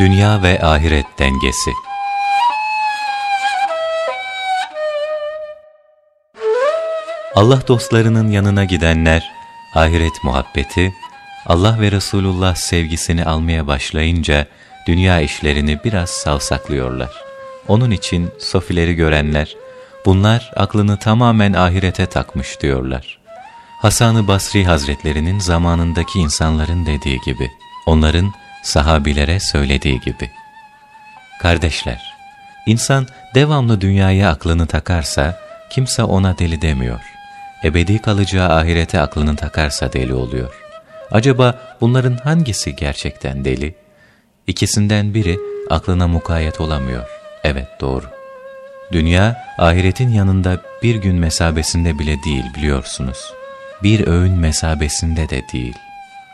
Dünya ve Ahiret Dengesi Allah dostlarının yanına gidenler, ahiret muhabbeti, Allah ve Resulullah sevgisini almaya başlayınca dünya işlerini biraz savsaklıyorlar. Onun için sofileri görenler, bunlar aklını tamamen ahirete takmış diyorlar. Hasan-ı Basri Hazretlerinin zamanındaki insanların dediği gibi, onların sahabilere söylediği gibi. Kardeşler, insan devamlı dünyaya aklını takarsa, kimse ona deli demiyor. Ebedi kalacağı ahirete aklını takarsa deli oluyor. Acaba bunların hangisi gerçekten deli? İkisinden biri aklına mukayyet olamıyor. Evet doğru. Dünya ahiretin yanında bir gün mesabesinde bile değil biliyorsunuz. Bir öğün mesabesinde de değil.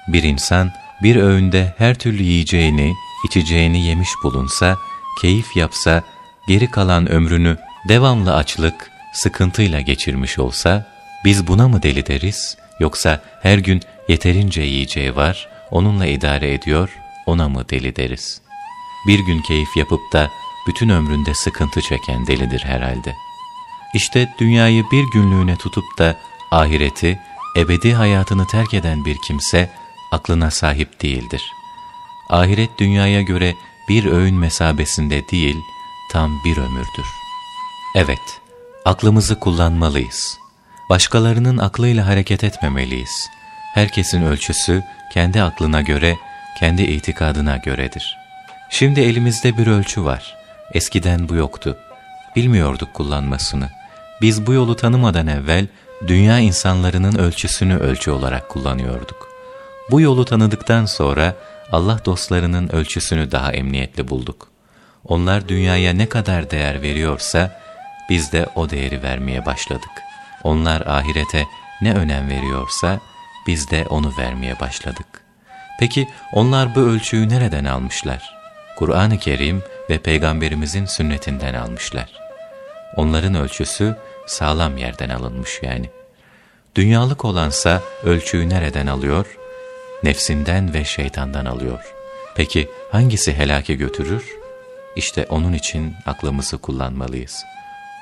Bir insan bir öğünde her türlü yiyeceğini, içeceğini yemiş bulunsa, keyif yapsa, geri kalan ömrünü devamlı açlık, sıkıntıyla geçirmiş olsa, biz buna mı deli deriz, yoksa her gün yeterince yiyeceği var, onunla idare ediyor, ona mı deli deriz? Bir gün keyif yapıp da bütün ömründe sıkıntı çeken delidir herhalde. İşte dünyayı bir günlüğüne tutup da ahireti, ebedi hayatını terk eden bir kimse aklına sahip değildir. Ahiret dünyaya göre bir öğün mesabesinde değil, tam bir ömürdür. Evet, aklımızı kullanmalıyız. Başkalarının aklıyla hareket etmemeliyiz. Herkesin ölçüsü kendi aklına göre, kendi itikadına göredir. Şimdi elimizde bir ölçü var. Eskiden bu yoktu. Bilmiyorduk kullanmasını. Biz bu yolu tanımadan evvel dünya insanlarının ölçüsünü ölçü olarak kullanıyorduk. Bu yolu tanıdıktan sonra Allah dostlarının ölçüsünü daha emniyetli bulduk. Onlar dünyaya ne kadar değer veriyorsa biz de o değeri vermeye başladık. Onlar ahirete ne önem veriyorsa biz de onu vermeye başladık. Peki onlar bu ölçüyü nereden almışlar? Kur'an-ı Kerim ve Peygamberimizin sünnetinden almışlar. Onların ölçüsü sağlam yerden alınmış yani. Dünyalık olansa ölçüyü nereden alıyor? Nefsinden ve şeytandan alıyor. Peki hangisi helake götürür? İşte onun için aklımızı kullanmalıyız.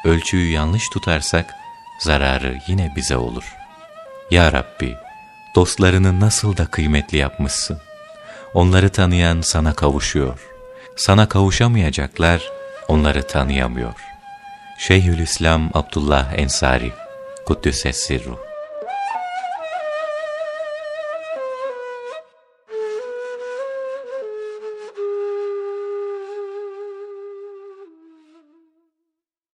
Ölçüyü yanlış tutarsak zararı yine bize olur. Ya Rabbi, dostlarını nasıl da kıymetli yapmışsın. Onları tanıyan sana kavuşuyor. Sana kavuşamayacaklar, onları tanıyamıyor. Şeyhülislam Abdullah Ensari, Kuddüses Sirruh